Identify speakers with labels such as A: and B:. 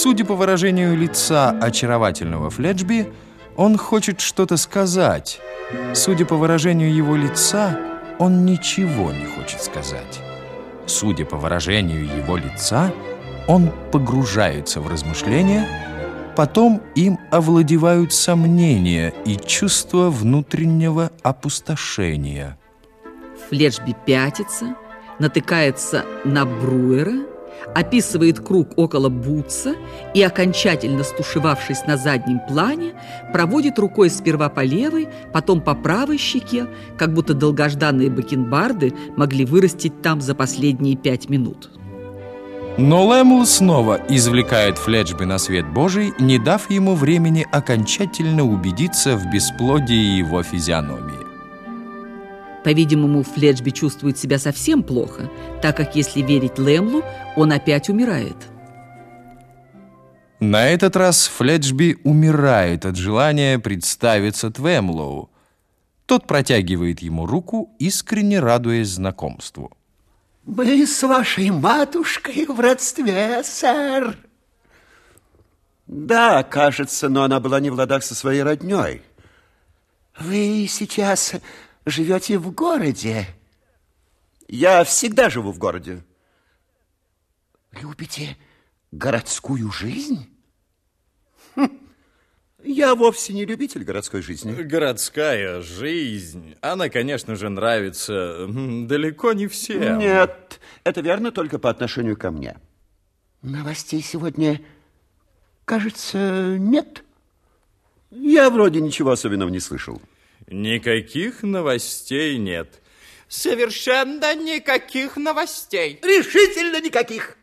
A: Судя по выражению лица очаровательного Фледжби, он хочет что-то сказать. Судя по выражению его лица, он ничего не хочет сказать. Судя по выражению его лица, он погружается в размышления, потом им овладевают сомнения и чувство внутреннего опустошения.
B: Фледжби пятится, натыкается на Бруера, описывает круг около Бутса и, окончательно стушевавшись на заднем плане, проводит рукой сперва по левой, потом по правой щеке, как будто долгожданные бакенбарды могли вырастить там за последние пять минут.
A: Но Лэмл снова извлекает Фледжби на свет Божий, не дав ему времени окончательно убедиться в бесплодии его физиономии.
B: По-видимому, Фледжби чувствует себя совсем плохо, так как, если верить Лэмлу, он опять умирает.
A: На этот раз Фледжби умирает от желания представиться Твемлоу. Тот протягивает ему руку, искренне радуясь знакомству.
C: Мы с вашей матушкой в родстве, сэр.
D: Да, кажется, но она была не в ладах со своей родней.
C: Вы сейчас живете в городе?
D: Я всегда живу в городе.
C: Любите городскую жизнь?
D: Хм. Я вовсе не любитель городской жизни.
E: Городская жизнь, она, конечно же, нравится далеко не всем.
D: Нет, это верно только по отношению ко мне.
C: Новостей сегодня, кажется, нет.
D: Я вроде ничего особенного не слышал.
E: Никаких новостей нет.
F: Совершенно никаких новостей.
C: Решительно никаких.